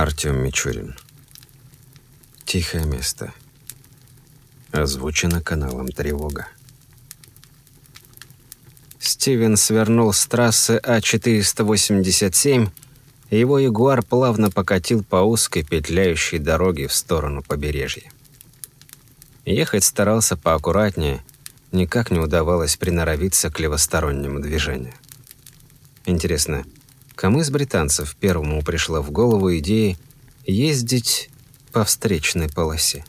Артем Мичурин. Тихое место. Озвучено каналом «Тревога». Стивен свернул с трассы А487, и его ягуар плавно покатил по узкой петляющей дороге в сторону побережья. Ехать старался поаккуратнее, никак не удавалось приноровиться к левостороннему движению. Интересно, Кому из британцев первому пришла в голову идея ездить по встречной полосе?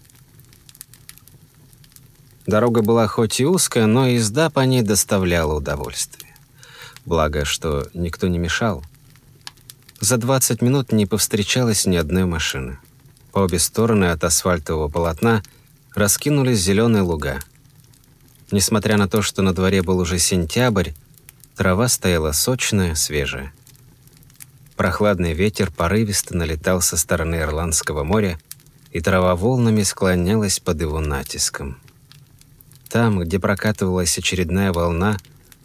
Дорога была хоть и узкая, но езда по ней доставляла удовольствие. Благо, что никто не мешал. За 20 минут не повстречалось ни одной машины. По обе стороны от асфальтового полотна раскинулись зеленые луга. Несмотря на то, что на дворе был уже сентябрь, трава стояла сочная, свежая. Прохладный ветер порывисто налетал со стороны Ирландского моря, и трава волнами склонялась под его натиском. Там, где прокатывалась очередная волна,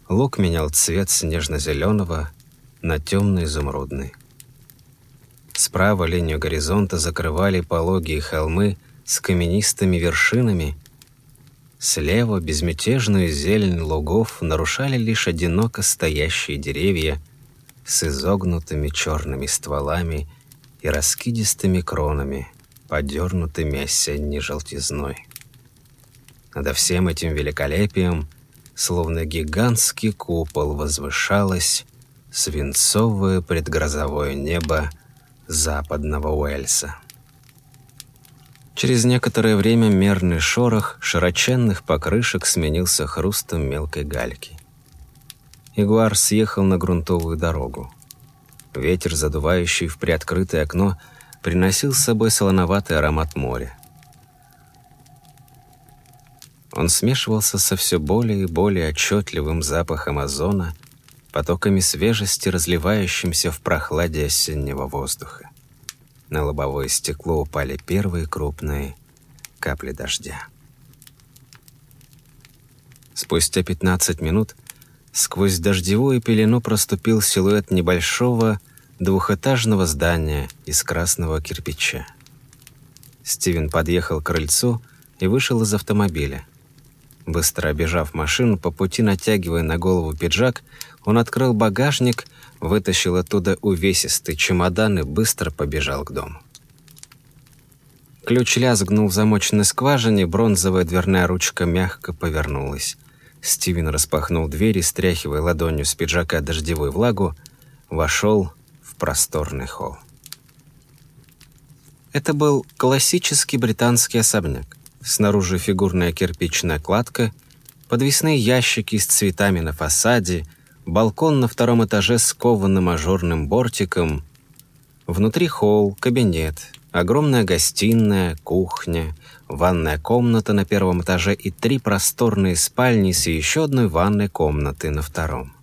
луг менял цвет с нежно-зеленого на темно-изумрудный. Справа линию горизонта закрывали пологие холмы с каменистыми вершинами. Слева безмятежную зелень лугов нарушали лишь одиноко стоящие деревья – с изогнутыми черными стволами и раскидистыми кронами, подернутыми осенней желтизной. Над всем этим великолепием, словно гигантский купол, возвышалось свинцовое предгрозовое небо западного Уэльса. Через некоторое время мерный шорох широченных покрышек сменился хрустом мелкой гальки. Ягуар съехал на грунтовую дорогу. Ветер, задувающий в приоткрытое окно, приносил с собой солоноватый аромат моря. Он смешивался со все более и более отчетливым запахом озона, потоками свежести, разливающимся в прохладе осеннего воздуха. На лобовое стекло упали первые крупные капли дождя. Спустя 15 минут Сквозь дождевую пелену проступил силуэт небольшого двухэтажного здания из красного кирпича. Стивен подъехал к крыльцу и вышел из автомобиля. Быстро обежав машину, по пути натягивая на голову пиджак, он открыл багажник, вытащил оттуда увесистый чемодан и быстро побежал к дому. Ключ лязгнул в замоченной скважине, бронзовая дверная ручка мягко повернулась. Стивен распахнул дверь и, стряхивая ладонью с пиджака дождевую влагу, вошел в просторный холл. Это был классический британский особняк. Снаружи фигурная кирпичная кладка, подвесные ящики с цветами на фасаде, балкон на втором этаже с кованым ажурным бортиком. Внутри холл, кабинет, огромная гостиная, кухня, ванная комната на первом этаже и три просторные спальни с еще одной ванной комнатой на втором.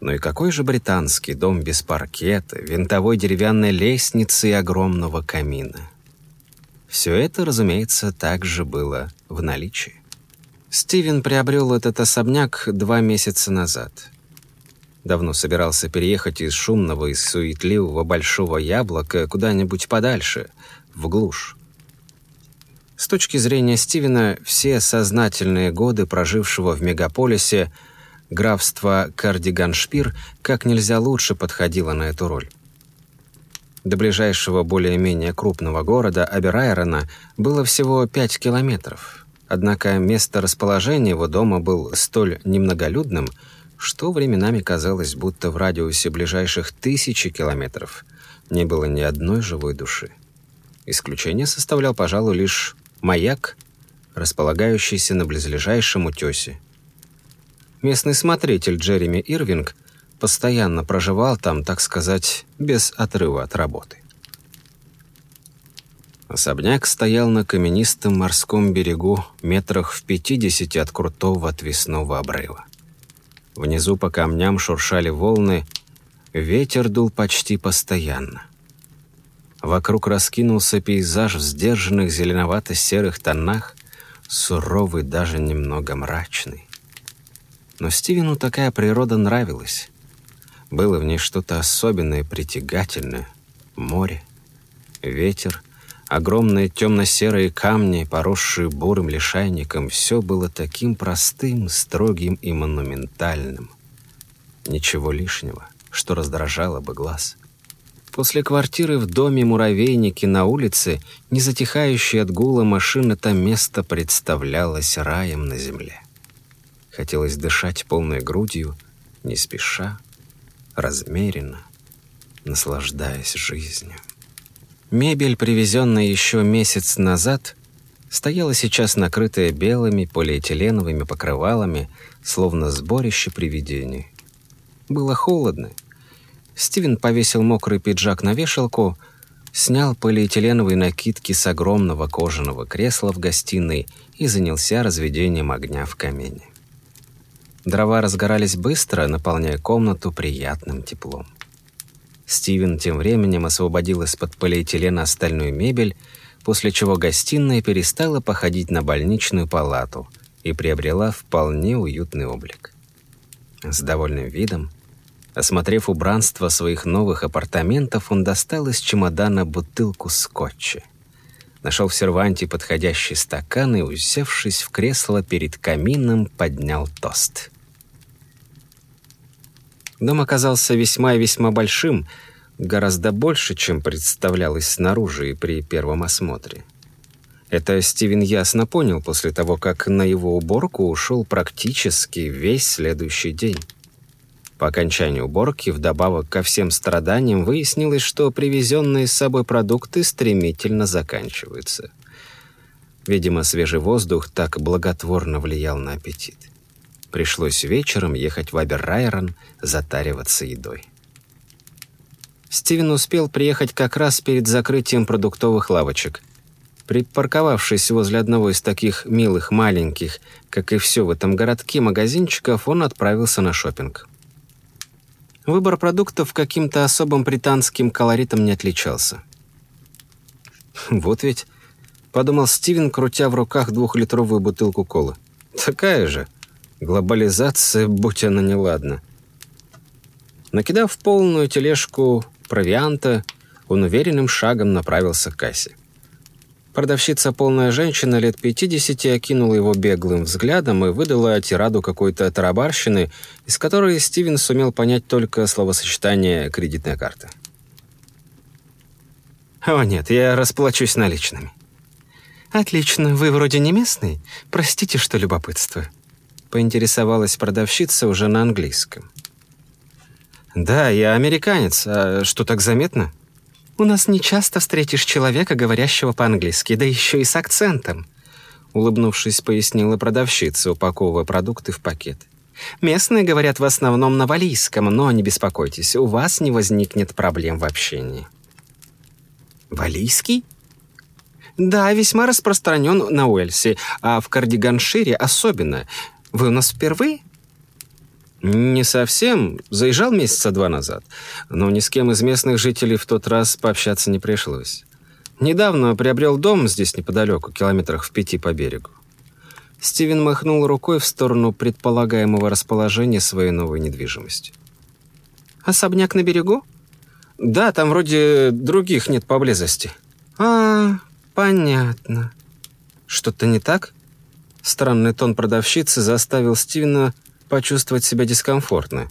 Ну и какой же британский дом без паркета, винтовой деревянной лестницы и огромного камина? Все это, разумеется, также было в наличии. Стивен приобрел этот особняк два месяца назад. Давно собирался переехать из шумного и суетливого Большого Яблока куда-нибудь подальше, в глушь. С точки зрения Стивена, все сознательные годы, прожившего в мегаполисе, графство Кардиганшпир как нельзя лучше подходило на эту роль. До ближайшего более-менее крупного города Аберайрона было всего 5 километров. Однако место расположения его дома был столь немноголюдным, что временами казалось, будто в радиусе ближайших тысячи километров не было ни одной живой души. Исключение составлял, пожалуй, лишь маяк, располагающийся на близлежащем утесе. Местный смотритель Джереми Ирвинг постоянно проживал там, так сказать, без отрыва от работы. Особняк стоял на каменистом морском берегу метрах в пятидесяти от крутого отвесного обрыва. Внизу по камням шуршали волны, ветер дул почти постоянно. Вокруг раскинулся пейзаж в сдержанных зеленовато-серых тонах, суровый, даже немного мрачный. Но Стивену такая природа нравилась. Было в ней что-то особенное, притягательное. Море. ветер, огромные темно-серые камни, поросшие бурым лишайником, все было таким простым, строгим и монументальным. Ничего лишнего, что раздражало бы глаз. После квартиры в доме муравейники на улице, не затихающей от гула машин, это место представлялось раем на земле. Хотелось дышать полной грудью, не спеша, размеренно, наслаждаясь жизнью. Мебель, привезенная еще месяц назад, стояла сейчас накрытая белыми полиэтиленовыми покрывалами, словно сборище привидений. Было холодно, Стивен повесил мокрый пиджак на вешалку, снял полиэтиленовые накидки с огромного кожаного кресла в гостиной и занялся разведением огня в камине. Дрова разгорались быстро, наполняя комнату приятным теплом. Стивен тем временем освободил из-под полиэтилена остальную мебель, после чего гостиная перестала походить на больничную палату и приобрела вполне уютный облик. С довольным видом Осмотрев убранство своих новых апартаментов, он достал из чемодана бутылку скотча. Нашел в серванте подходящий стакан и, усевшись в кресло перед камином, поднял тост. Дом оказался весьма и весьма большим, гораздо больше, чем представлялось снаружи и при первом осмотре. Это Стивен ясно понял после того, как на его уборку ушел практически весь следующий день. По окончании уборки, вдобавок ко всем страданиям, выяснилось, что привезенные с собой продукты стремительно заканчиваются. Видимо, свежий воздух так благотворно влиял на аппетит. Пришлось вечером ехать в Аберрайрон затариваться едой. Стивен успел приехать как раз перед закрытием продуктовых лавочек. Припарковавшись возле одного из таких милых маленьких, как и все в этом городке, магазинчиков, он отправился на шопинг. Выбор продуктов каким-то особым британским колоритом не отличался. «Вот ведь», — подумал Стивен, крутя в руках двухлитровую бутылку колы. «Такая же. Глобализация, будь она неладна». Накидав полную тележку провианта, он уверенным шагом направился к кассе. Продавщица, полная женщина лет 50, окинула его беглым взглядом и выдала тираду какой-то тарабарщины, из которой Стивен сумел понять только словосочетание «кредитная карта». «О нет, я расплачусь наличными». «Отлично, вы вроде не местный? Простите, что любопытство». Поинтересовалась продавщица уже на английском. «Да, я американец. А что так заметно?» «У нас не часто встретишь человека, говорящего по-английски, да еще и с акцентом», улыбнувшись, пояснила продавщица, упаковывая продукты в пакет. «Местные говорят в основном на валийском, но не беспокойтесь, у вас не возникнет проблем в общении». «Валийский?» «Да, весьма распространен на Уэльсе, а в Кардиганшире особенно. Вы у нас впервые?» «Не совсем. Заезжал месяца два назад. Но ни с кем из местных жителей в тот раз пообщаться не пришлось. Недавно приобрел дом здесь неподалеку, километрах в пяти по берегу». Стивен махнул рукой в сторону предполагаемого расположения своей новой недвижимости. «Особняк на берегу?» «Да, там вроде других нет поблизости». «А, понятно. Что-то не так?» Странный тон продавщицы заставил Стивена почувствовать себя дискомфортно.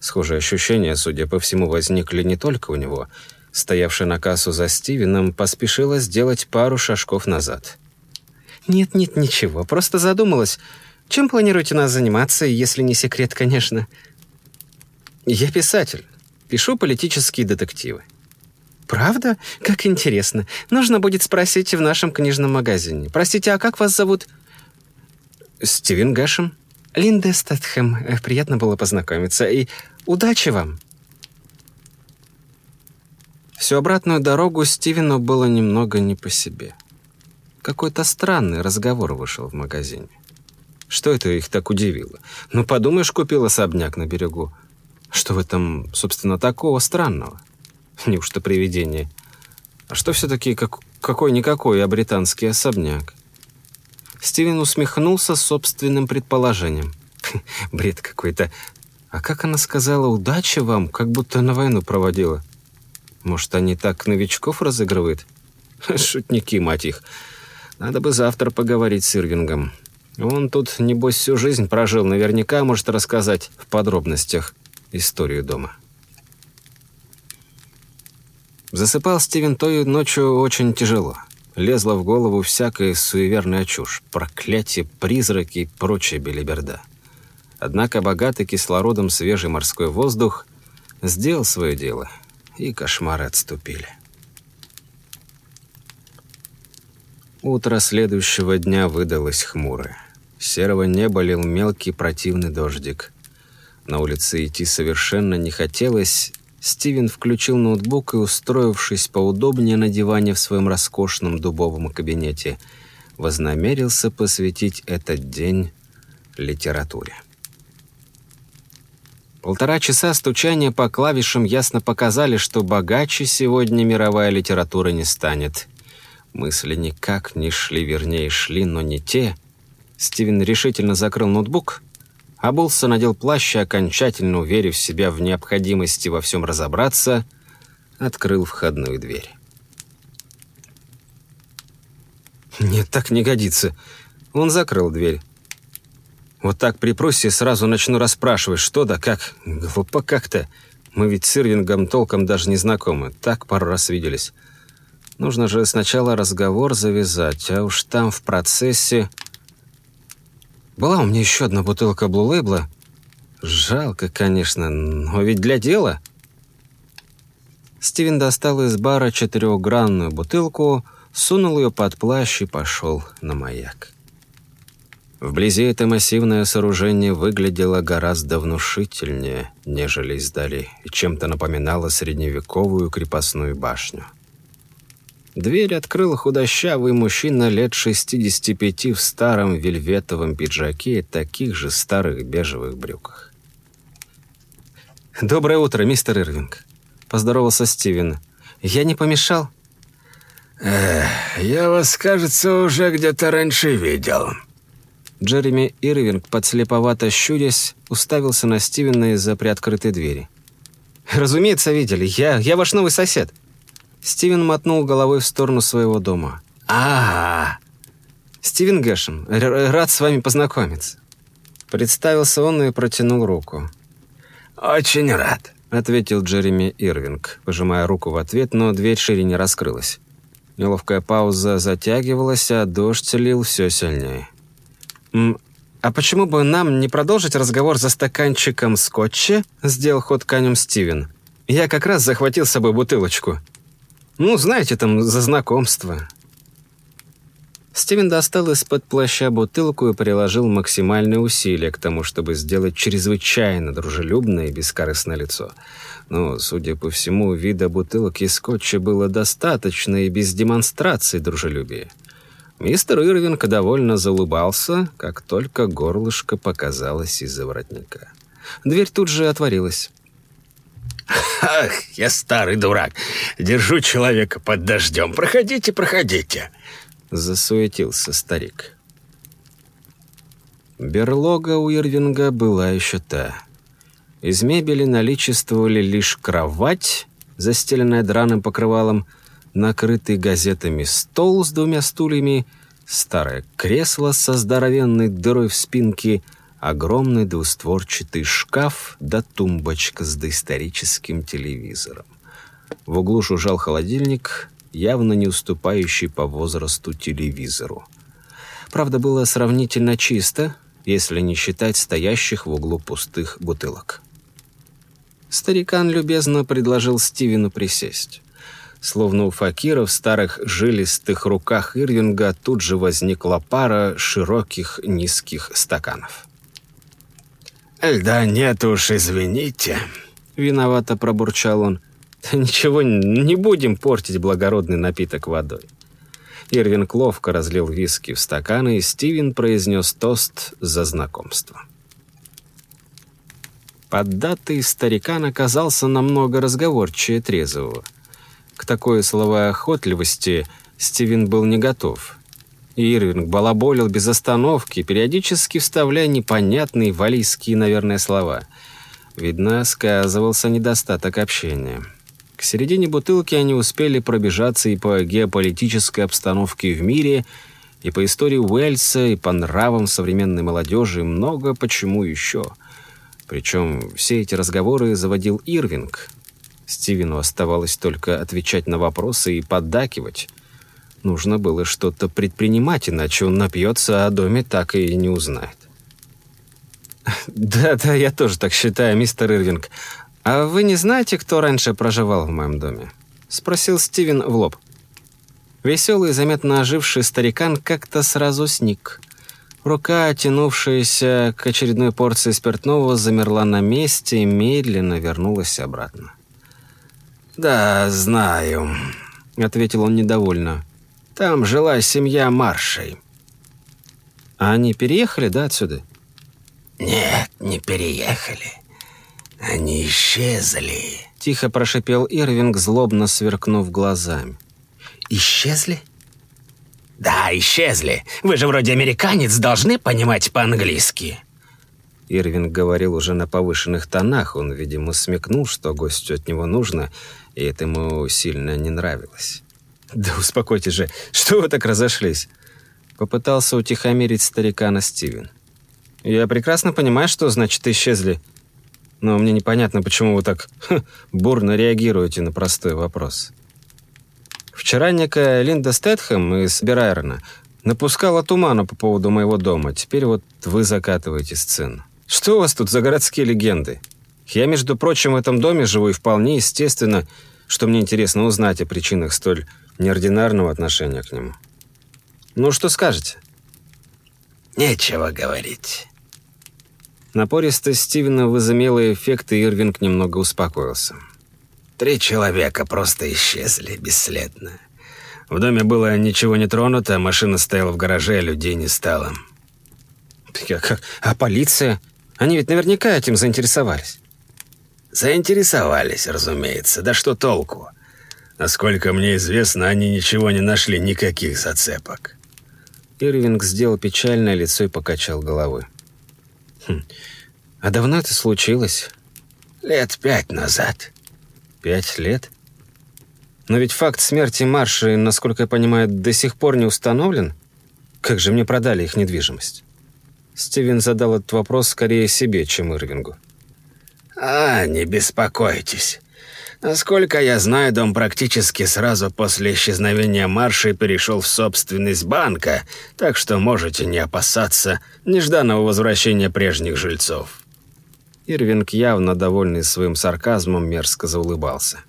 Схожие ощущения, судя по всему, возникли не только у него. Стоявшая на кассу за Стивеном поспешила сделать пару шажков назад. «Нет-нет, ничего, просто задумалась. Чем планируете нас заниматься, если не секрет, конечно?» «Я писатель. Пишу политические детективы». «Правда? Как интересно. Нужно будет спросить в нашем книжном магазине. Простите, а как вас зовут?» «Стивен Гэшем». Линда Стэтхэм, э, приятно было познакомиться, и удачи вам!» Всю обратную дорогу Стивену было немного не по себе. Какой-то странный разговор вышел в магазине. Что это их так удивило? Ну, подумаешь, купил особняк на берегу. Что в этом, собственно, такого странного? Неужто привидение? А что все-таки как, какой-никакой, а британский особняк? Стивен усмехнулся собственным предположением. Бред какой-то. А как она сказала «удачи вам», как будто на войну проводила? Может, они так новичков разыгрывают? Шутники, мать их. Надо бы завтра поговорить с Ирвингом. Он тут, небось, всю жизнь прожил. Наверняка может рассказать в подробностях историю дома. Засыпал Стивен той ночью очень тяжело. Лезла в голову всякая суеверная чушь, проклятие, призраки и прочая белиберда. Однако богатый кислородом свежий морской воздух сделал свое дело, и кошмары отступили. Утро следующего дня выдалось хмурое. серого неба лил мелкий противный дождик. На улице идти совершенно не хотелось. Стивен включил ноутбук и, устроившись поудобнее на диване в своем роскошном дубовом кабинете, вознамерился посвятить этот день литературе. Полтора часа стучания по клавишам ясно показали, что богаче сегодня мировая литература не станет. Мысли никак не шли, вернее, шли, но не те. Стивен решительно закрыл ноутбук, обулся, надел плащ и, окончательно уверив себя в необходимости во всем разобраться, открыл входную дверь. «Нет, так не годится». Он закрыл дверь. «Вот так при просье сразу начну расспрашивать, что да как. Глупо как-то. Мы ведь с Ирвингом толком даже не знакомы. Так пару раз виделись». Нужно же сначала разговор завязать, а уж там в процессе... Была у меня еще одна бутылка Блу Лейбла. Жалко, конечно, но ведь для дела. Стивен достал из бара четырехгранную бутылку, сунул ее под плащ и пошел на маяк. Вблизи это массивное сооружение выглядело гораздо внушительнее, нежели издали, и чем-то напоминало средневековую крепостную башню. Дверь открыл худощавый мужчина лет 65 в старом вельветовом пиджаке и таких же старых бежевых брюках. «Доброе утро, мистер Ирвинг», — поздоровался Стивен. «Я не помешал?» «Эх, я вас, кажется, уже где-то раньше видел». Джереми Ирвинг, подслеповато щурясь, уставился на Стивена из-за приоткрытой двери. «Разумеется, видели. Я, я ваш новый сосед». Стивен мотнул головой в сторону своего дома. а, -а, -а. Стивен Гэшем, рад с вами познакомиться». Представился он и протянул руку. «Очень рад», — ответил Джереми Ирвинг, пожимая руку в ответ, но дверь шире не раскрылась. Неловкая пауза затягивалась, а дождь лил все сильнее. «А почему бы нам не продолжить разговор за стаканчиком скотча?» — сделал ход конем Стивен. «Я как раз захватил с собой бутылочку». Ну, знаете, там, за знакомство». Стивен достал из-под плаща бутылку и приложил максимальные усилия к тому, чтобы сделать чрезвычайно дружелюбное и бескорыстное лицо. Но, судя по всему, вида бутылок и скотча было достаточно и без демонстрации дружелюбия. Мистер Ирвинг довольно заулыбался, как только горлышко показалось из-за воротника. Дверь тут же отворилась. «Ах, я старый дурак. Держу человека под дождем. Проходите, проходите!» Засуетился старик. Берлога у Ирвинга была еще та. Из мебели наличествовали лишь кровать, застеленная драным покрывалом, накрытый газетами стол с двумя стульями, старое кресло со здоровенной дырой в спинке — огромный двустворчатый шкаф да тумбочка с доисторическим телевизором. В углу жужжал холодильник, явно не уступающий по возрасту телевизору. Правда, было сравнительно чисто, если не считать стоящих в углу пустых бутылок. Старикан любезно предложил Стивену присесть. Словно у факира в старых жилистых руках Ирвинга тут же возникла пара широких низких стаканов. «Льда нет уж, извините», — виновато пробурчал он. «Ничего, не будем портить благородный напиток водой». Ирвин ловко разлил виски в стаканы, и Стивен произнес тост за знакомство. Поддатый старикан оказался намного разговорчивее трезвого. К такой словоохотливости Стивен был не готов. Ирвинг балаболил без остановки, периодически вставляя непонятные валийские, наверное, слова. Видно, сказывался недостаток общения. К середине бутылки они успели пробежаться и по геополитической обстановке в мире, и по истории Уэльса, и по нравам современной молодежи, и много почему еще. Причем все эти разговоры заводил Ирвинг. Стивену оставалось только отвечать на вопросы и поддакивать. Нужно было что-то предпринимать, иначе он напьется, а о доме так и не узнает. «Да-да, я тоже так считаю, мистер Ирвинг. А вы не знаете, кто раньше проживал в моем доме?» Спросил Стивен в лоб. Веселый, заметно оживший старикан как-то сразу сник. Рука, тянувшаяся к очередной порции спиртного, замерла на месте и медленно вернулась обратно. «Да, знаю», — ответил он недовольно. «Там жила семья Маршей». «А они переехали, да, отсюда?» «Нет, не переехали. Они исчезли», — тихо прошипел Ирвинг, злобно сверкнув глазами. «Исчезли?» «Да, исчезли. Вы же вроде американец, должны понимать по-английски». Ирвинг говорил уже на повышенных тонах. Он, видимо, смекнул, что гостю от него нужно, и это ему сильно не нравилось. «Да успокойтесь же, что вы так разошлись?» Попытался утихомирить старикана Стивен. «Я прекрасно понимаю, что значит исчезли. Но мне непонятно, почему вы так ха, бурно реагируете на простой вопрос». Вчера некая Линда Стэтхэм из Берайрона напускала туману по поводу моего дома. Теперь вот вы закатываете сцену. Что у вас тут за городские легенды? Я, между прочим, в этом доме живу и вполне естественно, что мне интересно узнать о причинах столь неординарного отношения к нему. Ну, что скажете? Нечего говорить. Напористость Стивена возымела эффект, и Ирвинг немного успокоился. Три человека просто исчезли бесследно. В доме было ничего не тронуто, машина стояла в гараже, а людей не стало. А, а полиция? Они ведь наверняка этим заинтересовались. Заинтересовались, разумеется. Да что толку? Насколько мне известно, они ничего не нашли, никаких зацепок. Ирвинг сделал печальное лицо и покачал головой. Хм. А давно это случилось? Лет пять назад. Пять лет? Но ведь факт смерти Марши, насколько я понимаю, до сих пор не установлен. Как же мне продали их недвижимость? Стивен задал этот вопрос скорее себе, чем Ирвингу. «А, не беспокойтесь. Насколько я знаю, дом практически сразу после исчезновения Марши перешел в собственность банка, так что можете не опасаться нежданного возвращения прежних жильцов». Ирвинг, явно довольный своим сарказмом, мерзко заулыбался.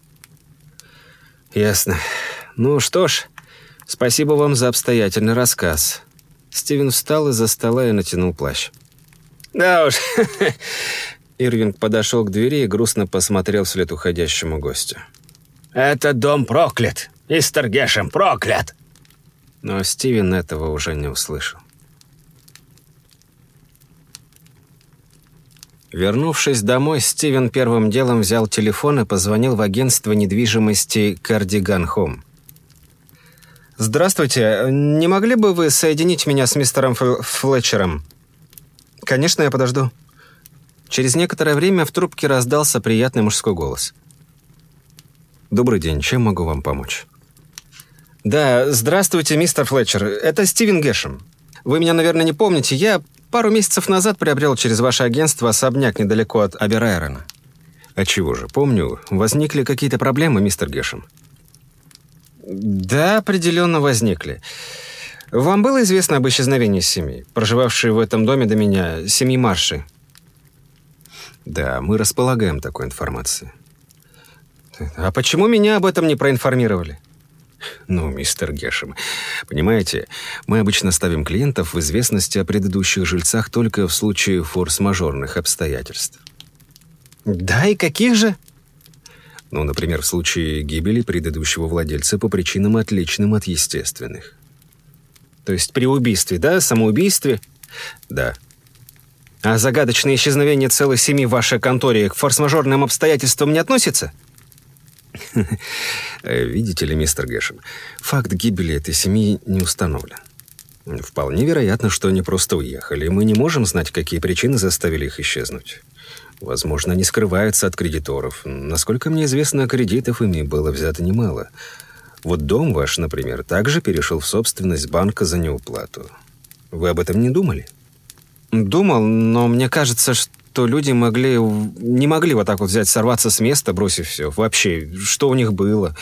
«Ясно. Ну что ж, спасибо вам за обстоятельный рассказ». Стивен встал из-за стола и натянул плащ. «Да уж». Ирвинг подошел к двери и грустно посмотрел вслед уходящему гостю. «Этот дом проклят! Мистер Гешем проклят!» Но Стивен этого уже не услышал. Вернувшись домой, Стивен первым делом взял телефон и позвонил в агентство недвижимости «Кардиган Хом». «Здравствуйте. Не могли бы вы соединить меня с мистером Фл Флетчером?» «Конечно, я подожду». Через некоторое время в трубке раздался приятный мужской голос. «Добрый день. Чем могу вам помочь?» «Да, здравствуйте, мистер Флетчер. Это Стивен Гешем. Вы меня, наверное, не помните. Я Пару месяцев назад приобрел через ваше агентство особняк недалеко от Аберайрона. А чего же, помню, возникли какие-то проблемы, мистер Гешем? Да, определенно возникли. Вам было известно об исчезновении семьи, проживавшей в этом доме до меня, семьи Марши? Да, мы располагаем такой информацией. А почему меня об этом не проинформировали? Ну, мистер Гешем, понимаете, мы обычно ставим клиентов в известность о предыдущих жильцах только в случае форс-мажорных обстоятельств. Да, и каких же? Ну, например, в случае гибели предыдущего владельца по причинам отличным от естественных. То есть при убийстве, да? Самоубийстве? Да. А загадочное исчезновение целой семьи в вашей конторе к форс-мажорным обстоятельствам не относится? — видите ли, мистер Гэшем, факт гибели этой семьи не установлен. Вполне вероятно, что они просто уехали. Мы не можем знать, какие причины заставили их исчезнуть. Возможно, они скрываются от кредиторов. Насколько мне известно, кредитов ими было взято немало. Вот дом ваш, например, также перешел в собственность банка за неуплату. Вы об этом не думали? Думал, но мне кажется, что люди могли... не могли вот так вот взять, сорваться с места, бросив все. Вообще, что у них было?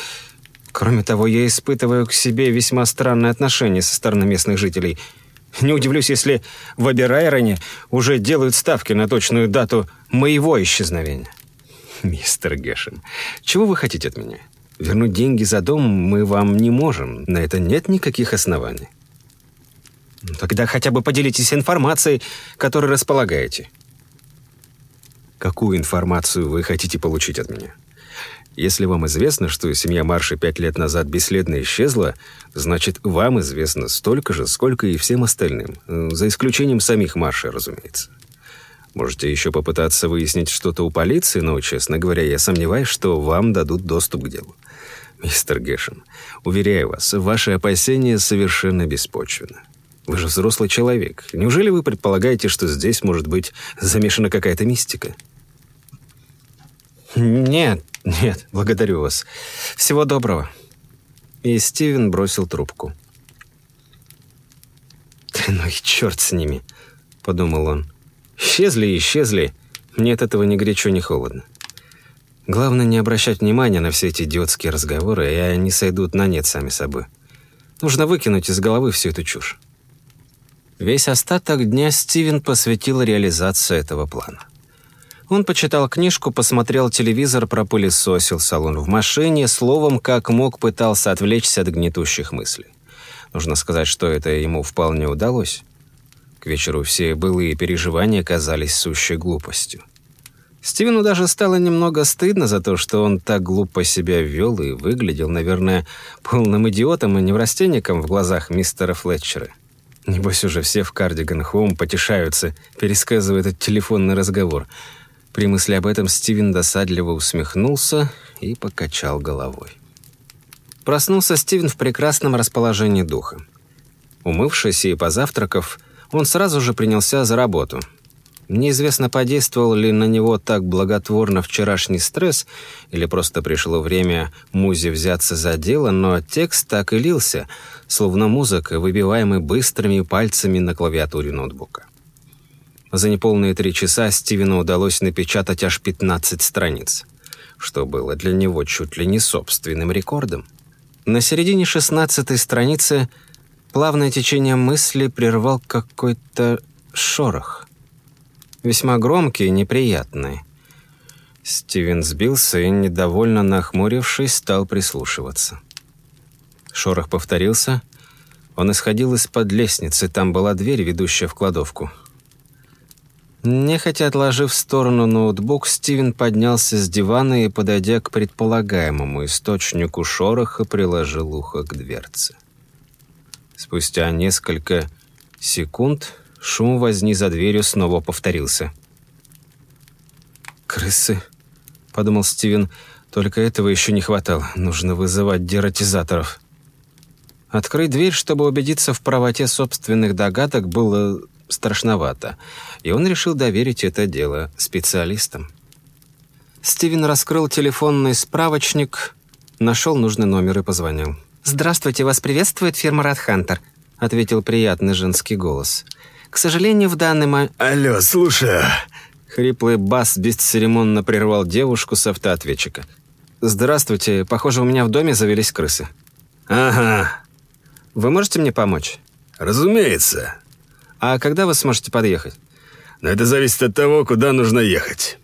Кроме того, я испытываю к себе весьма странное отношение со стороны местных жителей. Не удивлюсь, если в Аберайроне уже делают ставки на точную дату моего исчезновения. Мистер Гешем, чего вы хотите от меня? Вернуть деньги за дом мы вам не можем. На это нет никаких оснований. Тогда хотя бы поделитесь информацией, которой располагаете. Какую информацию вы хотите получить от меня? Если вам известно, что семья Марши пять лет назад бесследно исчезла, значит, вам известно столько же, сколько и всем остальным. За исключением самих Марши, разумеется. Можете еще попытаться выяснить что-то у полиции, но, честно говоря, я сомневаюсь, что вам дадут доступ к делу. Мистер Гешем, уверяю вас, ваши опасения совершенно беспочвены. Вы же взрослый человек. Неужели вы предполагаете, что здесь может быть замешана какая-то мистика? Нет, нет, благодарю вас. Всего доброго. И Стивен бросил трубку. «Ну и черт с ними», — подумал он. Исчезли исчезли. Мне от этого ни горячо, ни холодно. Главное не обращать внимания на все эти идиотские разговоры, и они сойдут на нет сами собой. Нужно выкинуть из головы всю эту чушь. Весь остаток дня Стивен посвятил реализации этого плана. Он почитал книжку, посмотрел телевизор, пропылесосил салон в машине, словом, как мог пытался отвлечься от гнетущих мыслей. Нужно сказать, что это ему вполне удалось. К вечеру все былые переживания казались сущей глупостью. Стивену даже стало немного стыдно за то, что он так глупо себя вел и выглядел, наверное, полным идиотом и неврастенником в глазах мистера Флетчера. Небось уже все в Кардиган Хоум потешаются, пересказывая этот телефонный разговор. При мысли об этом Стивен досадливо усмехнулся и покачал головой. Проснулся Стивен в прекрасном расположении духа. Умывшись и позавтракав, он сразу же принялся за работу. Неизвестно, подействовал ли на него так благотворно вчерашний стресс, или просто пришло время Музе взяться за дело, но текст так и лился, словно музыка, выбиваемая быстрыми пальцами на клавиатуре ноутбука. За неполные три часа Стивену удалось напечатать аж 15 страниц, что было для него чуть ли не собственным рекордом. На середине 16 страницы – Плавное течение мысли прервал какой-то шорох. Весьма громкий и неприятный. Стивен сбился и, недовольно нахмурившись, стал прислушиваться. Шорох повторился. Он исходил из-под лестницы, там была дверь, ведущая в кладовку. Нехотя отложив в сторону ноутбук, Стивен поднялся с дивана и, подойдя к предполагаемому источнику шороха, приложил ухо к дверце. Спустя несколько секунд шум возни за дверью снова повторился. «Крысы», — подумал Стивен, — «только этого еще не хватало. Нужно вызывать дератизаторов». Открыть дверь, чтобы убедиться в правоте собственных догадок, было страшновато, и он решил доверить это дело специалистам. Стивен раскрыл телефонный справочник, нашел нужный номер и позвонил. «Здравствуйте, вас приветствует фирма Радхантер», — ответил приятный женский голос. «К сожалению, в данный момент...» «Алло, слушаю». Хриплый бас бесцеремонно прервал девушку с автоответчика. «Здравствуйте, похоже, у меня в доме завелись крысы». «Ага». «Вы можете мне помочь?» «Разумеется». «А когда вы сможете подъехать?» «Но это зависит от того, куда нужно ехать».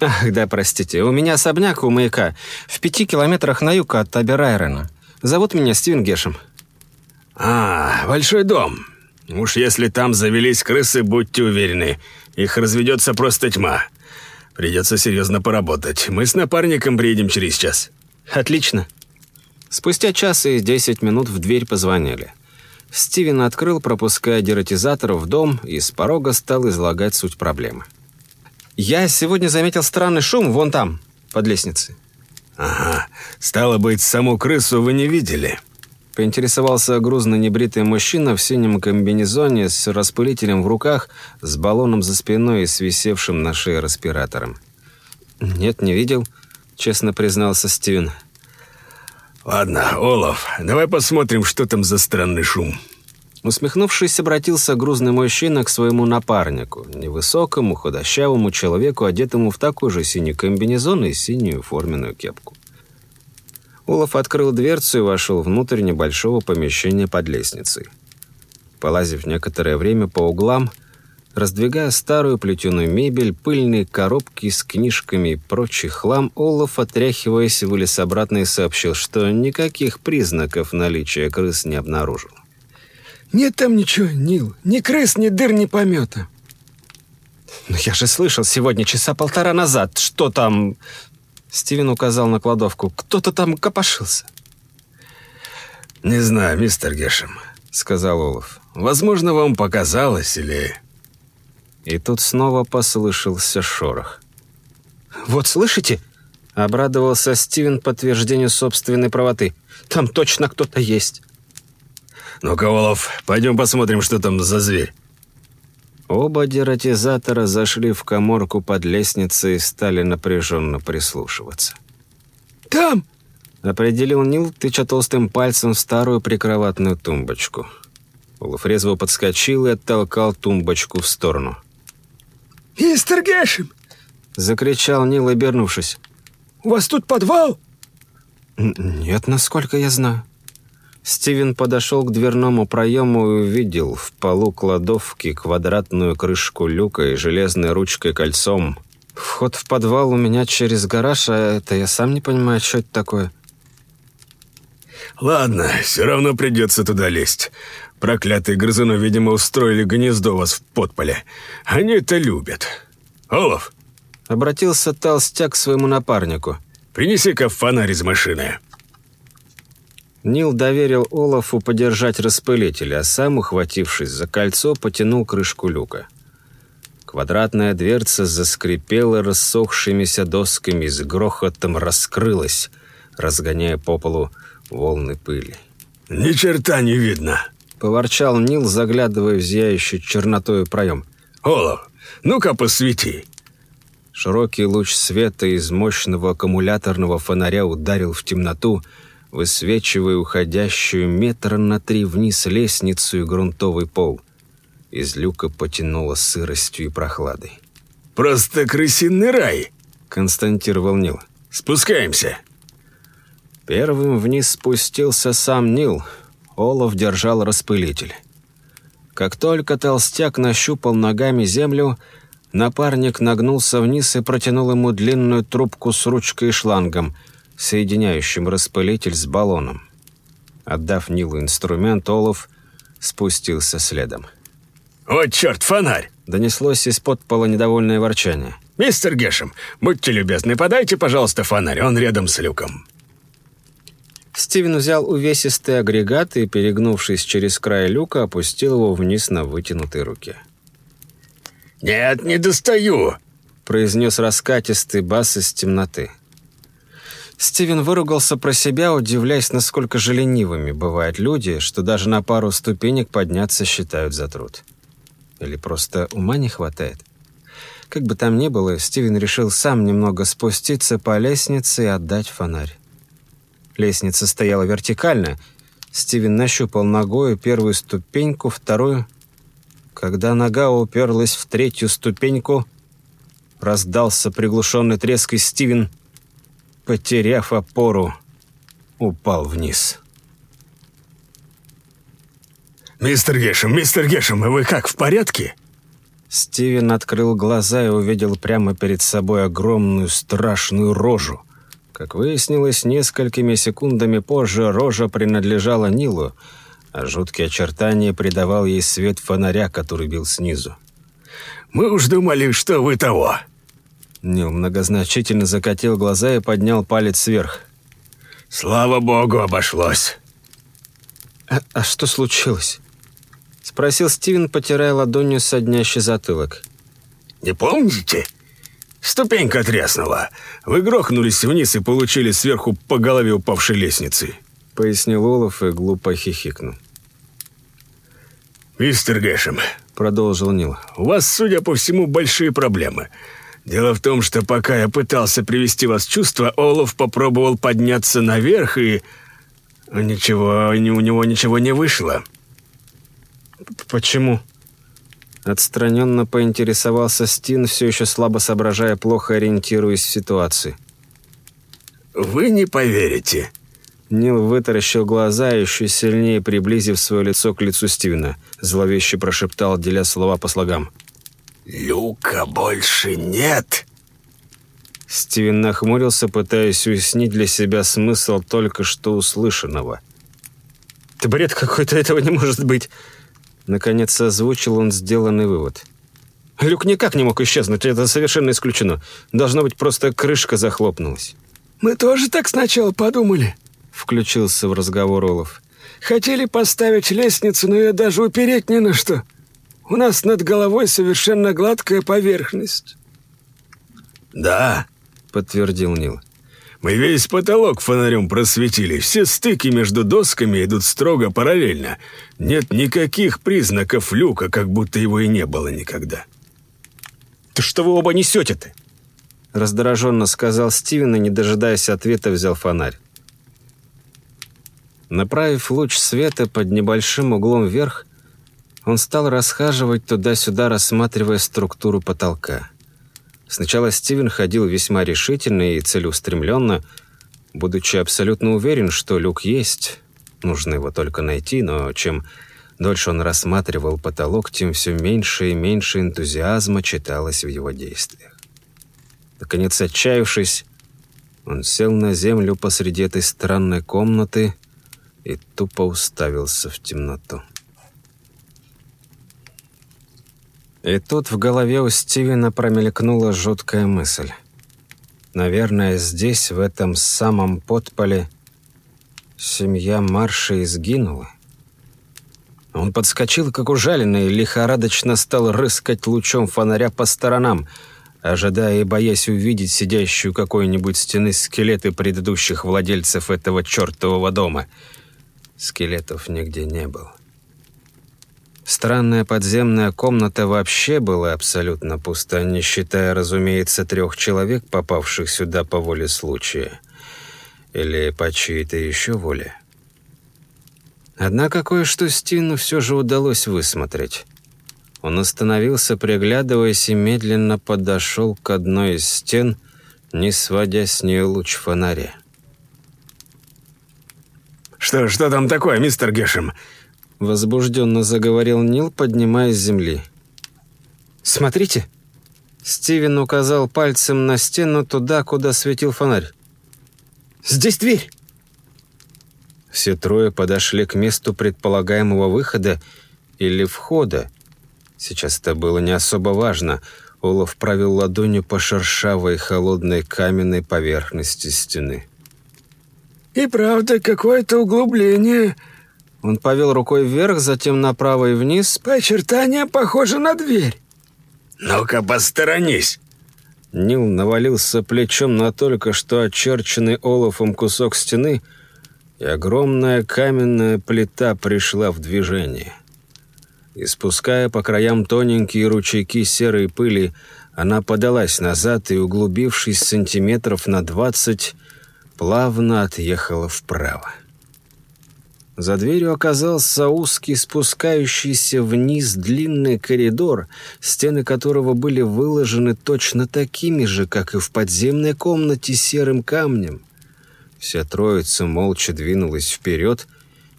«Ах, да, простите, у меня особняк у маяка в пяти километрах на юг от Аберайрена». Зовут меня Стивен Гешем». «А, большой дом. Уж если там завелись крысы, будьте уверены, их разведется просто тьма. Придется серьезно поработать. Мы с напарником приедем через час». «Отлично». Спустя час и десять минут в дверь позвонили. Стивен открыл, пропуская дератизатора в дом, и с порога стал излагать суть проблемы. «Я сегодня заметил странный шум вон там, под лестницей. «Ага, стало быть, саму крысу вы не видели?» Поинтересовался грузно небритый мужчина в синем комбинезоне с распылителем в руках, с баллоном за спиной и с висевшим на шее респиратором. «Нет, не видел», — честно признался Стивен. «Ладно, Олаф, давай посмотрим, что там за странный шум». Усмехнувшись, обратился грузный мужчина к своему напарнику, невысокому, худощавому человеку, одетому в такой же синий комбинезон и синюю форменную кепку. Олаф открыл дверцу и вошел внутрь небольшого помещения под лестницей. Полазив некоторое время по углам, раздвигая старую плетеную мебель, пыльные коробки с книжками и прочий хлам, Олаф, отряхиваясь, вылез обратно и сообщил, что никаких признаков наличия крыс не обнаружил. «Нет там ничего, Нил. Ни крыс, ни дыр, ни помета». «Но я же слышал сегодня часа полтора назад, что там...» Стивен указал на кладовку. «Кто-то там копошился». «Не знаю, мистер Гешем», — сказал Олаф. «Возможно, вам показалось или...» И тут снова послышался шорох. «Вот слышите?» — обрадовался Стивен подтверждению собственной правоты. «Там точно кто-то есть». «Ну-ка, Олаф, пойдем посмотрим, что там за зверь». Оба дератизатора зашли в коморку под лестницей и стали напряженно прислушиваться. «Там!» — определил Нил, тыча толстым пальцем в старую прикроватную тумбочку. Улов резво подскочил и оттолкал тумбочку в сторону. «Мистер Гешем!» — закричал Нил, обернувшись. «У вас тут подвал?» «Нет, насколько я знаю». Стивен подошел к дверному проему и увидел в полу кладовки квадратную крышку люка и железной ручкой кольцом. Вход в подвал у меня через гараж, а это я сам не понимаю, что это такое. «Ладно, все равно придется туда лезть. Проклятые грызуны, видимо, устроили гнездо у вас в подполе. Они это любят. Олаф!» Обратился толстяк к своему напарнику. «Принеси-ка фонарь из машины». Нил доверил Олафу подержать распылитель, а сам, ухватившись за кольцо, потянул крышку люка. Квадратная дверца заскрипела рассохшимися досками и с грохотом раскрылась, разгоняя по полу волны пыли. «Ни черта не видно!» — поворчал Нил, заглядывая в зияющий чернотой проем. «Олаф, ну-ка посвети!» Широкий луч света из мощного аккумуляторного фонаря ударил в темноту, высвечивая уходящую метра на три вниз лестницу и грунтовый пол. Из люка потянуло сыростью и прохладой. «Просто крысиный рай!» — константировал Нил. «Спускаемся!» Первым вниз спустился сам Нил. Олаф держал распылитель. Как только толстяк нащупал ногами землю, напарник нагнулся вниз и протянул ему длинную трубку с ручкой и шлангом — соединяющим распылитель с баллоном. Отдав Нилу инструмент, Олаф спустился следом. «О, черт, фонарь!» — донеслось из-под пола недовольное ворчание. «Мистер Гешем, будьте любезны, подайте, пожалуйста, фонарь, он рядом с люком». Стивен взял увесистый агрегат и, перегнувшись через край люка, опустил его вниз на вытянутой руке. «Нет, не достаю!» — произнес раскатистый бас из темноты. Стивен выругался про себя, удивляясь, насколько же ленивыми бывают люди, что даже на пару ступенек подняться считают за труд. Или просто ума не хватает. Как бы там ни было, Стивен решил сам немного спуститься по лестнице и отдать фонарь. Лестница стояла вертикально. Стивен нащупал ногою первую ступеньку, вторую. Когда нога уперлась в третью ступеньку, раздался приглушенный треск, и Стивен потеряв опору, упал вниз. «Мистер Гешем, мистер Гешем, вы как, в порядке?» Стивен открыл глаза и увидел прямо перед собой огромную страшную рожу. Как выяснилось, несколькими секундами позже рожа принадлежала Нилу, а жуткие очертания придавал ей свет фонаря, который бил снизу. «Мы уж думали, что вы того!» Нил многозначительно закатил глаза и поднял палец вверх. «Слава богу, обошлось!» «А, а что случилось?» Спросил Стивен, потирая ладонью соднящий затылок. «Не помните? Ступенька треснула. Вы грохнулись вниз и получили сверху по голове упавшей лестницы». пояснил Олаф и глупо хихикнул. «Мистер Гэшем», — продолжил Нил, — «у вас, судя по всему, большие проблемы. Дело в том, что пока я пытался привести вас в чувство, Олаф попробовал подняться наверх, и... Ничего, у него ничего не вышло». «Почему?» Отстраненно поинтересовался Стин, все еще слабо соображая, плохо ориентируясь в ситуации. «Вы не поверите», Нил вытаращил глаза, еще сильнее приблизив свое лицо к лицу Стивена. Зловеще прошептал, деля слова по слогам. «Люка больше нет!» Стивен нахмурился, пытаясь уяснить для себя смысл только что услышанного. «Да бред какой-то, этого не может быть!» Наконец озвучил он сделанный вывод. «Люк никак не мог исчезнуть, это совершенно исключено. Должно быть, просто крышка захлопнулась». «Мы тоже так сначала подумали», включился в разговор Олаф. «Хотели поставить лестницу, но ее даже упереть не на что. У нас над головой совершенно гладкая поверхность». «Да», — подтвердил Нил. «Мы весь потолок фонарем просветили. Все стыки между досками идут строго параллельно. Нет никаких признаков люка, как будто его и не было никогда». «Ты что вы оба несете-то?» Раздраженно сказал Стивен и, не дожидаясь ответа, взял фонарь. Направив луч света под небольшим углом вверх, он стал расхаживать туда-сюда, рассматривая структуру потолка. Сначала Стивен ходил весьма решительно и целеустремленно, будучи абсолютно уверен, что люк есть. Нужно его только найти, но чем дольше он рассматривал потолок, тем все меньше и меньше энтузиазма читалось в его действиях. Наконец, отчаявшись, он сел на землю посреди этой странной комнаты и тупо уставился в темноту. И тут в голове у Стивена промелькнула жуткая мысль. Наверное, здесь, в этом самом подполе, семья Марши изгинула. Он подскочил, как ужаленный, лихорадочно стал рыскать лучом фонаря по сторонам, ожидая и боясь увидеть сидящую какой-нибудь стены скелеты предыдущих владельцев этого чертового дома — Скелетов нигде не было. Странная подземная комната вообще была абсолютно пуста, не считая, разумеется, трех человек, попавших сюда по воле случая. Или по чьей-то еще воле. Однако кое-что Стину все же удалось высмотреть. Он остановился, приглядываясь, и медленно подошел к одной из стен, не сводя с нее луч фонаря. «Что, что там такое, мистер Гешем?» Возбужденно заговорил Нил, поднимаясь с земли. «Смотрите!» Стивен указал пальцем на стену туда, куда светил фонарь. «Здесь дверь!» Все трое подошли к месту предполагаемого выхода или входа. Сейчас это было не особо важно. Олаф провел ладонью по шершавой холодной каменной поверхности стены. «И правда, какое-то углубление». Он повел рукой вверх, затем направо и вниз. «По очертаниям похоже на дверь». «Ну-ка, посторонись!» Нил навалился плечом на только что очерченный Олафом кусок стены, и огромная каменная плита пришла в движение. Испуская по краям тоненькие ручейки серой пыли, она подалась назад и, углубившись сантиметров на двадцать, плавно отъехала вправо. За дверью оказался узкий, спускающийся вниз длинный коридор, стены которого были выложены точно такими же, как и в подземной комнате серым камнем. Вся троица молча двинулась вперед,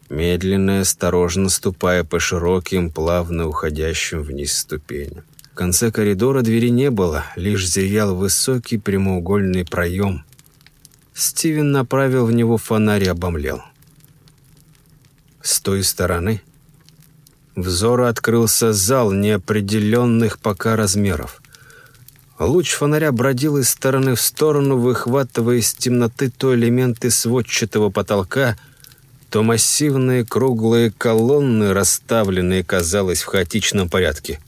медленно и осторожно ступая по широким, плавно уходящим вниз ступеням. В конце коридора двери не было, лишь зиял высокий прямоугольный проем. Стивен направил в него фонарь и обомлел. С той стороны взору открылся зал неопределенных пока размеров. Луч фонаря бродил из стороны в сторону, выхватывая из темноты то элементы сводчатого потолка, то массивные круглые колонны, расставленные, казалось, в хаотичном порядке.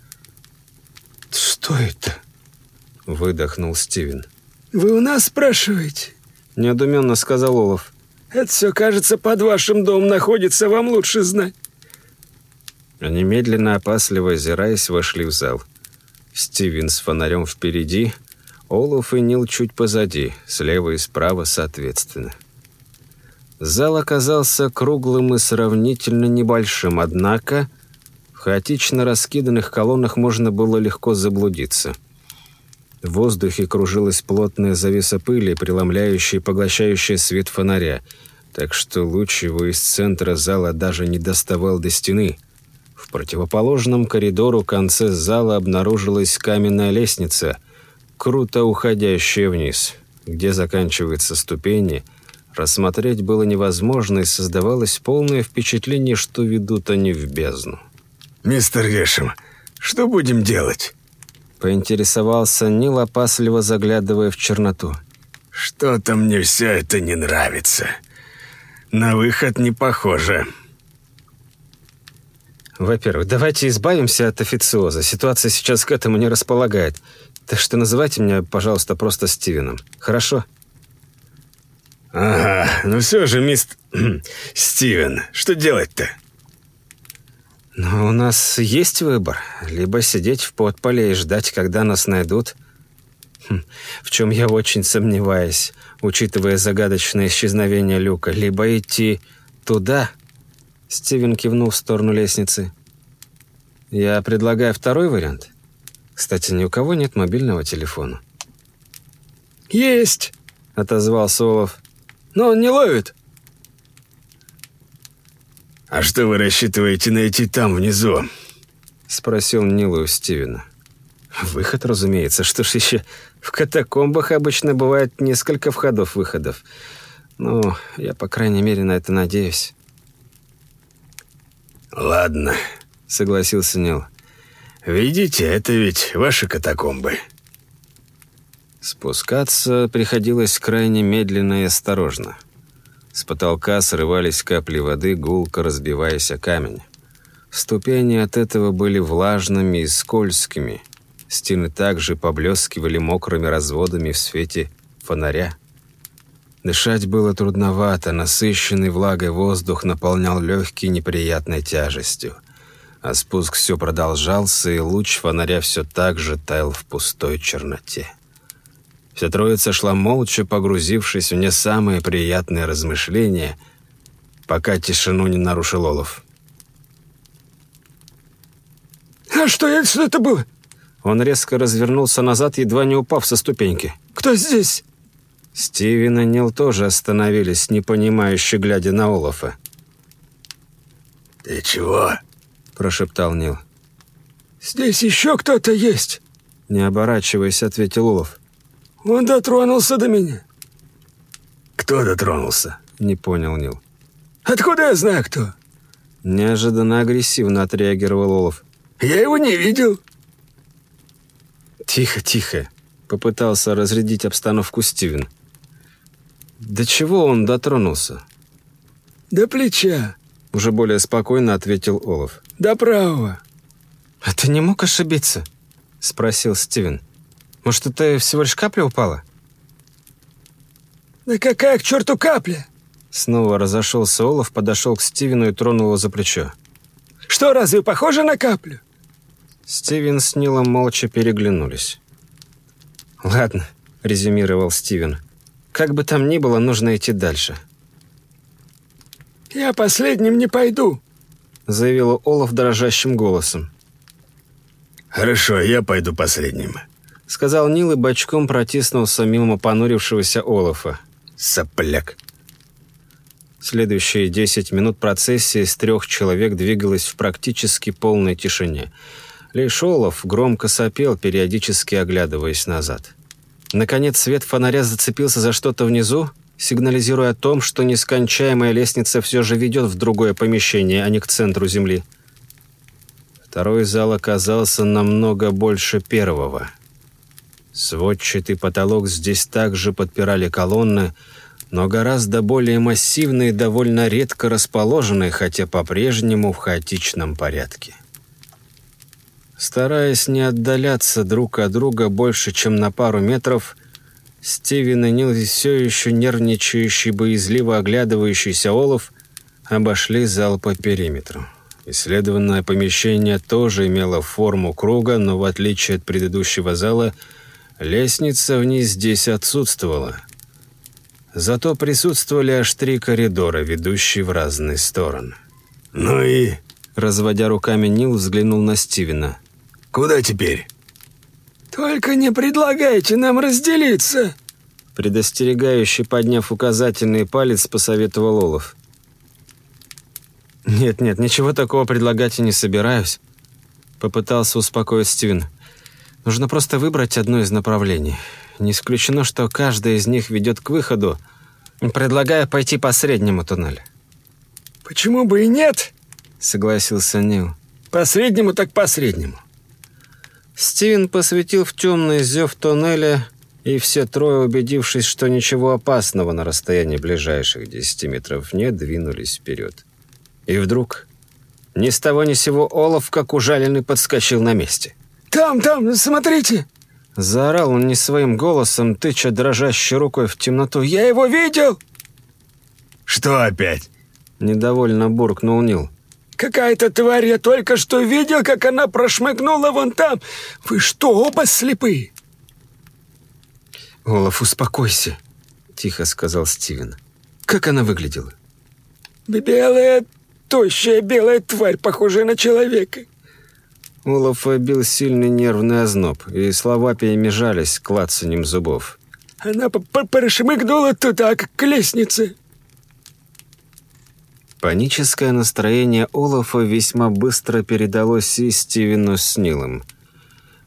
«Что это?» — выдохнул Стивен. «Вы у нас спрашиваете?» недоуменно сказал Олаф. Это все, кажется, под вашим домом находится, вам лучше знать. Они медленно, опасливо озираясь, вошли в зал. Стивен с фонарем впереди, Олаф и Нил чуть позади, слева и справа соответственно. Зал оказался круглым и сравнительно небольшим, однако в хаотично раскиданных колоннах можно было легко заблудиться. В воздухе кружилась плотная завеса пыли, преломляющая и поглощающая свет фонаря, так что луч его из центра зала даже не доставал до стены. В противоположном коридору конце зала обнаружилась каменная лестница, круто уходящая вниз, где заканчиваются ступени – Рассмотреть было невозможно, и создавалось полное впечатление, что ведут они в бездну. «Мистер Гешем, что будем делать?» Поинтересовался Нил, опасливо заглядывая в черноту. «Что-то мне все это не нравится. На выход не похоже». «Во-первых, давайте избавимся от официоза. Ситуация сейчас к этому не располагает. Так что называйте меня, пожалуйста, просто Стивеном. Хорошо?» «Ага, ну все же, мист... Стивен, что делать-то?» «Ну, у нас есть выбор. Либо сидеть в подполе и ждать, когда нас найдут, хм, в чем я очень сомневаюсь, учитывая загадочное исчезновение Люка, либо идти туда...» Стивен кивнул в сторону лестницы. «Я предлагаю второй вариант. Кстати, ни у кого нет мобильного телефона». «Есть!» — отозвался Олаф но он не ловит». «А что вы рассчитываете найти там, внизу?» — спросил Нилу у Стивена. «Выход, разумеется. Что ж еще? В катакомбах обычно бывает несколько входов-выходов. Ну, я, по крайней мере, на это надеюсь». «Ладно», — согласился Нил. «Видите, это ведь ваши катакомбы». Спускаться приходилось крайне медленно и осторожно. С потолка срывались капли воды, гулко разбиваясь о камень. Ступени от этого были влажными и скользкими. Стены также поблескивали мокрыми разводами в свете фонаря. Дышать было трудновато, насыщенный влагой воздух наполнял легкие неприятной тяжестью. А спуск все продолжался, и луч фонаря все так же таял в пустой черноте. Вся троица шла молча, погрузившись в не самые приятные размышления, пока тишину не нарушил Олов. «А что, это было?» Он резко развернулся назад, едва не упав со ступеньки. «Кто здесь?» Стивен и Нил тоже остановились, непонимающе глядя на Олафа. «Ты чего?» – прошептал Нил. «Здесь еще кто-то есть!» Не оборачиваясь, ответил Олаф. Он дотронулся до меня». «Кто дотронулся?» — не понял Нил. «Откуда я знаю, кто?» Неожиданно агрессивно отреагировал Олаф. «Я его не видел». «Тихо, тихо», — попытался разрядить обстановку Стивен. «До чего он дотронулся?» «До плеча», — уже более спокойно ответил Олаф. «До правого». «А ты не мог ошибиться?» — спросил Стивен. Может, это всего лишь капля упала?» «Да какая к черту капля?» Снова разошелся Олаф, подошел к Стивену и тронул его за плечо. «Что, разве похоже на каплю?» Стивен с Нилом молча переглянулись. «Ладно», — резюмировал Стивен. «Как бы там ни было, нужно идти дальше». «Я последним не пойду», — заявила Олаф дрожащим голосом. «Хорошо, я пойду последним», сказал Нил и бочком протиснулся мимо понурившегося Олафа. «Сопляк!» Следующие десять минут процессия из трех человек двигалась в практически полной тишине. Лишь Олаф громко сопел, периодически оглядываясь назад. Наконец свет фонаря зацепился за что-то внизу, сигнализируя о том, что нескончаемая лестница все же ведет в другое помещение, а не к центру Земли. Второй зал оказался намного больше первого – Сводчатый потолок здесь также подпирали колонны, но гораздо более массивные довольно редко расположенные, хотя по-прежнему в хаотичном порядке. Стараясь не отдаляться друг от друга больше, чем на пару метров, Стивен и Нил, все еще нервничающий, боязливо оглядывающийся Олаф, обошли зал по периметру. Исследованное помещение тоже имело форму круга, но в отличие от предыдущего зала, лестница вниз здесь отсутствовала. Зато присутствовали аж три коридора, ведущие в разные стороны. «Ну и...» Разводя руками, Нил взглянул на Стивена. «Куда теперь?» «Только не предлагайте нам разделиться!» Предостерегающий, подняв указательный палец, посоветовал Олов. «Нет-нет, ничего такого предлагать и не собираюсь», — попытался успокоить Стивен. «Нужно просто выбрать одно из направлений. Не исключено, что каждое из них ведет к выходу. Предлагаю пойти по среднему туннелю». «Почему бы и нет?» — согласился Нил. «По среднему так по среднему». Стивен посветил в темный зев туннеля, и все трое, убедившись, что ничего опасного на расстоянии ближайших десяти метров нет, двинулись вперед. И вдруг, ни с того ни сего, Олаф, как ужаленный, подскочил на месте. «Там, там, смотрите!» Заорал он не своим голосом, тыча дрожащей рукой в темноту. «Я его видел!» «Что опять?» Недовольно буркнул Нил. «Какая-то тварь, я только что видел, как она прошмыгнула вон там. Вы что, оба слепые?» «Олаф, успокойся», — тихо сказал Стивен. «Как она выглядела?» «Белая, тощая белая тварь, похожая на человека». Олаф бил сильный нервный озноб, и слова перемежались клацанием зубов. «Она прошмыгнула туда, к лестнице». Паническое настроение Олафа весьма быстро передалось и Стивену с Нилом.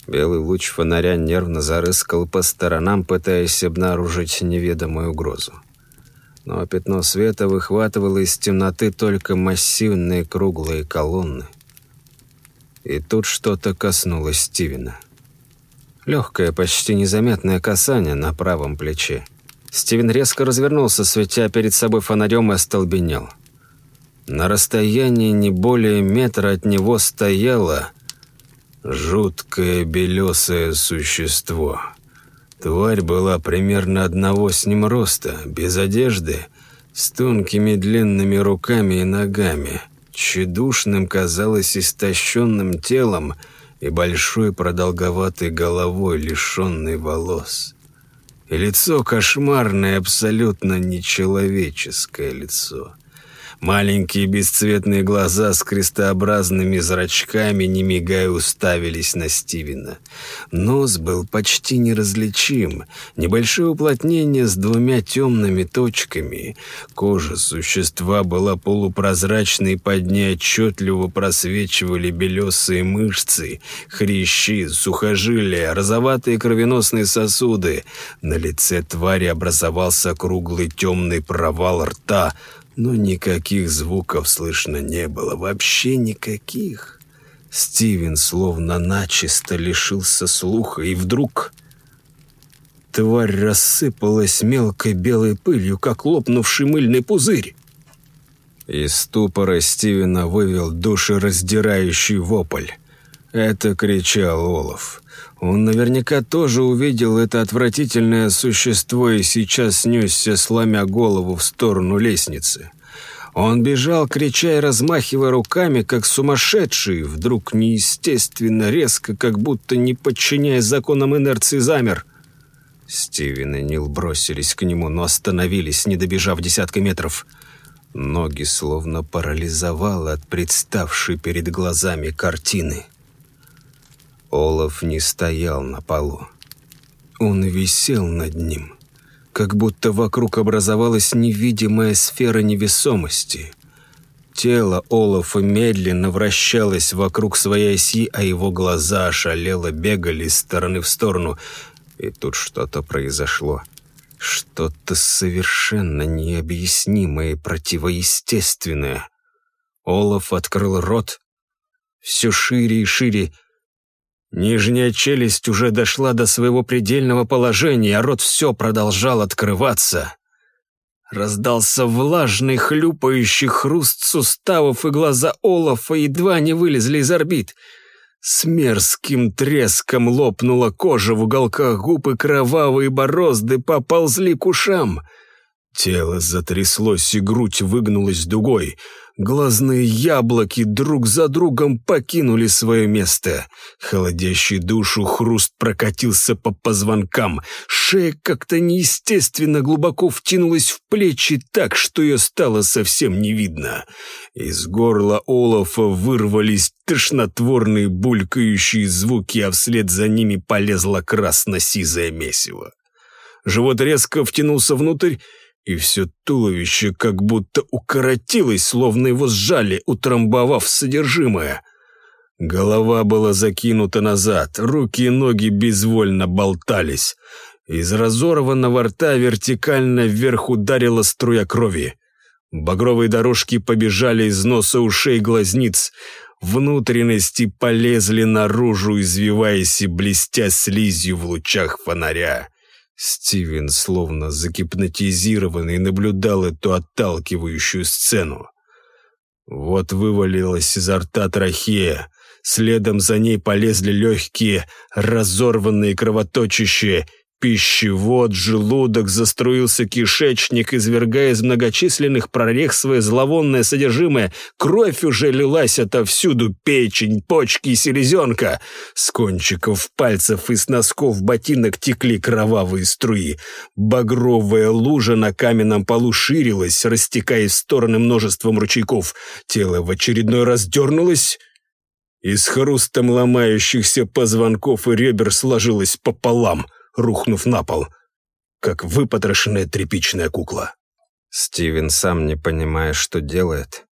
Белый луч фонаря нервно зарыскал по сторонам, пытаясь обнаружить неведомую угрозу. Но пятно света выхватывало из темноты только массивные круглые колонны. И тут что-то коснулось Стивена. Легкое, почти незаметное касание на правом плече. Стивен резко развернулся, светя перед собой фонарем и остолбенел. На расстоянии не более метра от него стояло жуткое белесое существо. Тварь была примерно одного с ним роста, без одежды, с тонкими длинными руками и ногами. Тщедушным казалось истощенным телом и большой продолговатой головой, лишенной волос. И лицо кошмарное, абсолютно нечеловеческое лицо. Маленькие бесцветные глаза с крестообразными зрачками, не мигая, уставились на Стивена. Нос был почти неразличим. Небольшое уплотнение с двумя темными точками. Кожа существа была полупрозрачной, под ней отчетливо просвечивали белесые мышцы, хрящи, сухожилия, розоватые кровеносные сосуды. На лице твари образовался круглый темный провал рта — но никаких звуков слышно не было, вообще никаких. Стивен словно начисто лишился слуха, и вдруг... Тварь рассыпалась мелкой белой пылью, как лопнувший мыльный пузырь. Из ступора Стивена вывел душераздирающий вопль. Это кричал Олаф. Он наверняка тоже увидел это отвратительное существо и сейчас снесся, сломя голову в сторону лестницы. Он бежал, крича и размахивая руками, как сумасшедший, вдруг неестественно резко, как будто не подчиняясь законам инерции, замер. Стивен и Нил бросились к нему, но остановились, не добежав десятка метров. Ноги словно парализовало от представшей перед глазами картины. Олаф не стоял на полу. Он висел над ним, как будто вокруг образовалась невидимая сфера невесомости. Тело Олафа медленно вращалось вокруг своей оси, а его глаза ошалело бегали из стороны в сторону. И тут что-то произошло. Что-то совершенно необъяснимое и противоестественное. Олаф открыл рот все шире и шире, Нижняя челюсть уже дошла до своего предельного положения, а рот все продолжал открываться. Раздался влажный хлюпающий хруст суставов, и глаза Олафа едва не вылезли из орбит. С мерзким треском лопнула кожа в уголках губ, и кровавые борозды поползли к ушам. Тело затряслось, и грудь выгнулась дугой. Глазные яблоки друг за другом покинули свое место. Холодящий душу хруст прокатился по позвонкам. Шея как-то неестественно глубоко втянулась в плечи так, что ее стало совсем не видно. Из горла Олафа вырвались тошнотворные булькающие звуки, а вслед за ними полезло красно-сизое месиво. Живот резко втянулся внутрь, и все туловище как будто укоротилось, словно его сжали, утрамбовав содержимое. Голова была закинута назад, руки и ноги безвольно болтались. Из разорванного рта вертикально вверх ударила струя крови. Багровые дорожки побежали из носа ушей глазниц. Внутренности полезли наружу, извиваясь и блестя слизью в лучах фонаря. Стивен, словно загипнотизированный, наблюдал эту отталкивающую сцену. Вот вывалилась изо рта трахея, следом за ней полезли легкие, разорванные кровоточащие, пищевод, желудок, заструился кишечник, извергая из многочисленных прорех свое зловонное содержимое. Кровь уже лилась отовсюду, печень, почки и селезенка. С кончиков пальцев и с носков ботинок текли кровавые струи. Багровая лужа на каменном полу ширилась, растекаясь в стороны множеством ручейков. Тело в очередной раз дернулось и с хрустом ломающихся позвонков и ребер сложилось пополам — рухнув на пол, как выпотрошенная тряпичная кукла. Стивен, сам не понимая, что делает,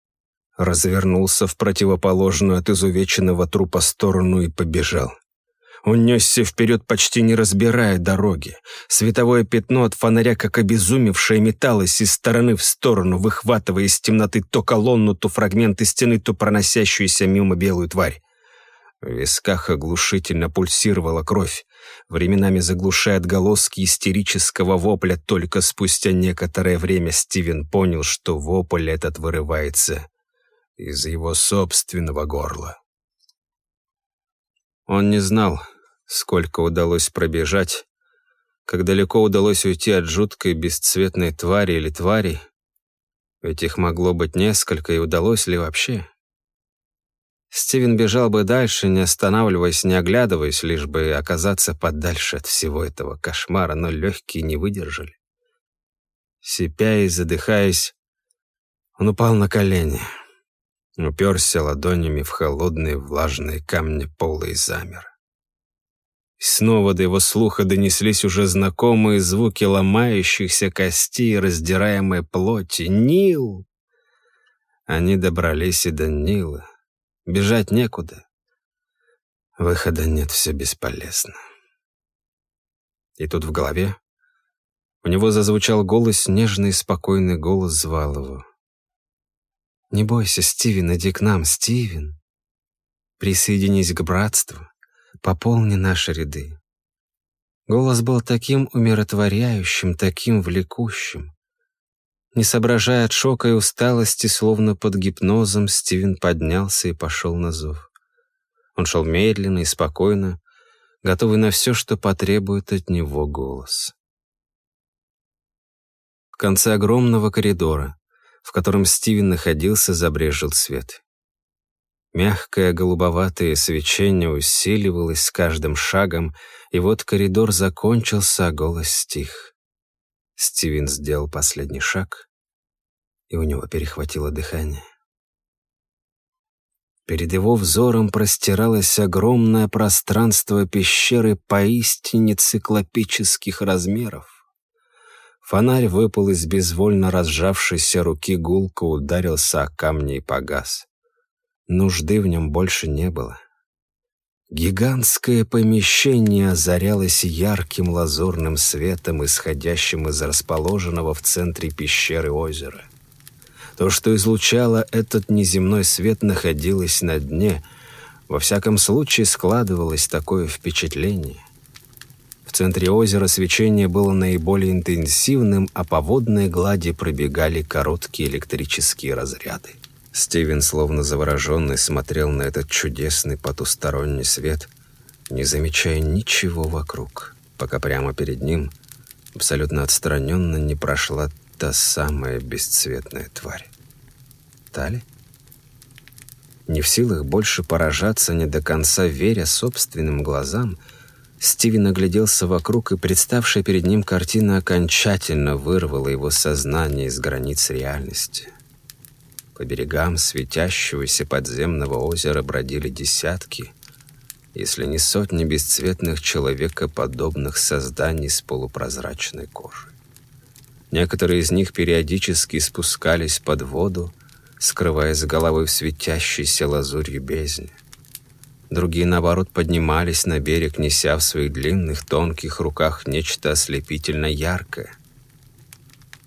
развернулся в противоположную от изувеченного трупа сторону и побежал. Он несся вперед, почти не разбирая дороги. Световое пятно от фонаря, как обезумевшее, металось из стороны в сторону, выхватывая из темноты то колонну, то фрагменты стены, то проносящуюся мимо белую тварь. В висках оглушительно пульсировала кровь, временами заглушая отголоски истерического вопля. Только спустя некоторое время Стивен понял, что вопль этот вырывается из его собственного горла. Он не знал, сколько удалось пробежать, как далеко удалось уйти от жуткой бесцветной твари или тварей, ведь их могло быть несколько, и удалось ли вообще. Стивен бежал бы дальше, не останавливаясь, не оглядываясь, лишь бы оказаться подальше от всего этого кошмара, но легкие не выдержали. Сипя и задыхаясь, он упал на колени, уперся ладонями в холодные влажные камни пола и замер. И снова до его слуха донеслись уже знакомые звуки ломающихся костей раздираемой плоти. «Нил!» Они добрались и до Нила. Бежать некуда. Выхода нет, все бесполезно. И тут в голове у него зазвучал голос, нежный спокойный голос звал его. «Не бойся, Стивен, иди к нам, Стивен. Присоединись к братству, пополни наши ряды». Голос был таким умиротворяющим, таким влекущим. Не соображая от шока и усталости, словно под гипнозом, Стивен поднялся и пошел на зов. Он шел медленно и спокойно, готовый на все, что потребует от него голос. В конце огромного коридора, в котором Стивен находился, забрежил свет. Мягкое голубоватое свечение усиливалось с каждым шагом, и вот коридор закончился, а голос стих. Стивен сделал последний шаг, и у него перехватило дыхание. Перед его взором простиралось огромное пространство пещеры поистине циклопических размеров. Фонарь выпал из безвольно разжавшейся руки гулко, ударился о камни и погас. Нужды в нем больше не было. Гигантское помещение озарялось ярким лазурным светом, исходящим из расположенного в центре пещеры озера. То, что излучало этот неземной свет, находилось на дне. Во всяком случае, складывалось такое впечатление. В центре озера свечение было наиболее интенсивным, а по водной глади пробегали короткие электрические разряды. Стивен, словно завороженный, смотрел на этот чудесный потусторонний свет, не замечая ничего вокруг, пока прямо перед ним, абсолютно отстраненно, не прошла та самая бесцветная тварь. Тали? Не в силах больше поражаться, не до конца веря собственным глазам, Стивен огляделся вокруг, и представшая перед ним картина окончательно вырвала его сознание из границ реальности. По берегам светящегося подземного озера бродили десятки, если не сотни бесцветных человекоподобных созданий с полупрозрачной кожей. Некоторые из них периодически спускались под воду, скрываясь головой светящейся лазурью бездне. Другие, наоборот, поднимались на берег, неся в своих длинных тонких руках нечто ослепительно яркое.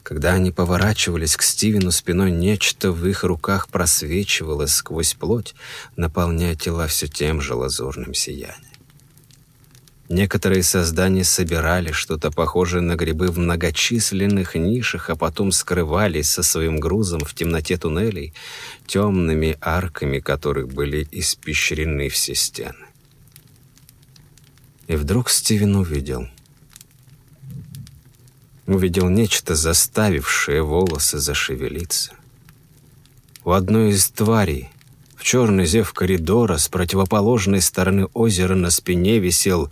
Когда они поворачивались к Стивену спиной, нечто в их руках просвечивало сквозь плоть, наполняя тела все тем же лазурным сиянием. Некоторые создания собирали что-то похожее на грибы в многочисленных нишах, а потом скрывались со своим грузом в темноте туннелей, темными арками которых были испещрены все стены. И вдруг Стивен увидел — увидел нечто, заставившее волосы зашевелиться. У одной из тварей, в черный зев коридора, с противоположной стороны озера на спине висел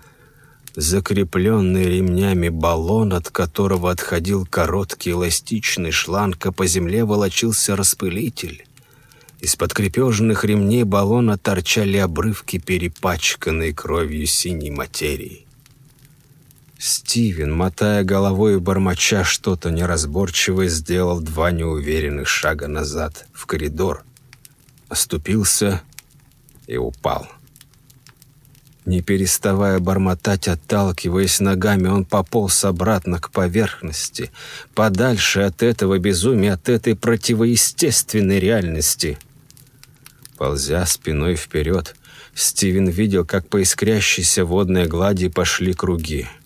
закрепленный ремнями баллон, от которого отходил короткий эластичный шланг, а по земле волочился распылитель. Из-под крепежных ремней баллона торчали обрывки перепачканной кровью синей материи. Стивен, мотая головой и бормоча что-то неразборчивое, сделал два неуверенных шага назад в коридор, оступился и упал. Не переставая бормотать, отталкиваясь ногами, он пополз обратно к поверхности, подальше от этого безумия, от этой противоестественной реальности. Ползя спиной вперед, Стивен видел, как по искрящейся водной глади пошли круги —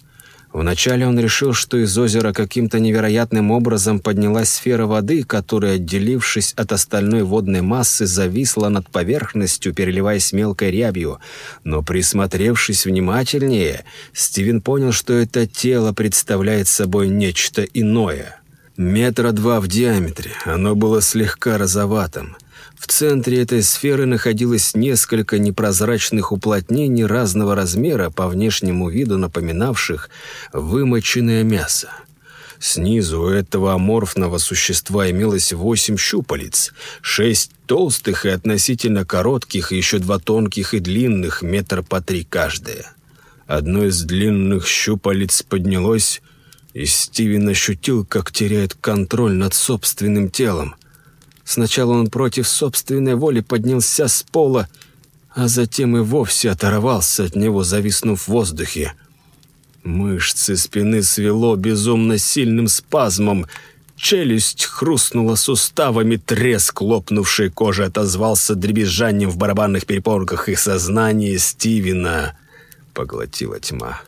Вначале он решил, что из озера каким-то невероятным образом поднялась сфера воды, которая, отделившись от остальной водной массы, зависла над поверхностью, переливаясь мелкой рябью. Но присмотревшись внимательнее, Стивен понял, что это тело представляет собой нечто иное. Метра два в диаметре, оно было слегка розоватым. В центре этой сферы находилось несколько непрозрачных уплотнений разного размера, по внешнему виду напоминавших вымоченное мясо. Снизу у этого аморфного существа имелось восемь щупалец, шесть толстых и относительно коротких, и еще два тонких и длинных, метр по три каждое. Одно из длинных щупалец поднялось, и Стивен ощутил, как теряет контроль над собственным телом – Сначала он против собственной воли поднялся с пола, а затем и вовсе оторвался от него, зависнув в воздухе. Мышцы спины свело безумно сильным спазмом, челюсть хрустнула суставами, треск лопнувшей кожи отозвался дребезжанием в барабанных перепонках, и сознание Стивена поглотила тьма.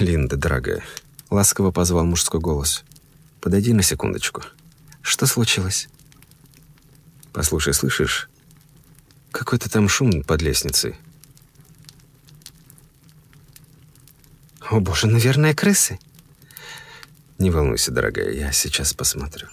«Линда, дорогая, — ласково позвал мужской голос. «Подойди на секундочку. Что случилось?» «Послушай, слышишь? Какой-то там шум под лестницей». «О боже, наверное, крысы?» «Не волнуйся, дорогая, я сейчас посмотрю».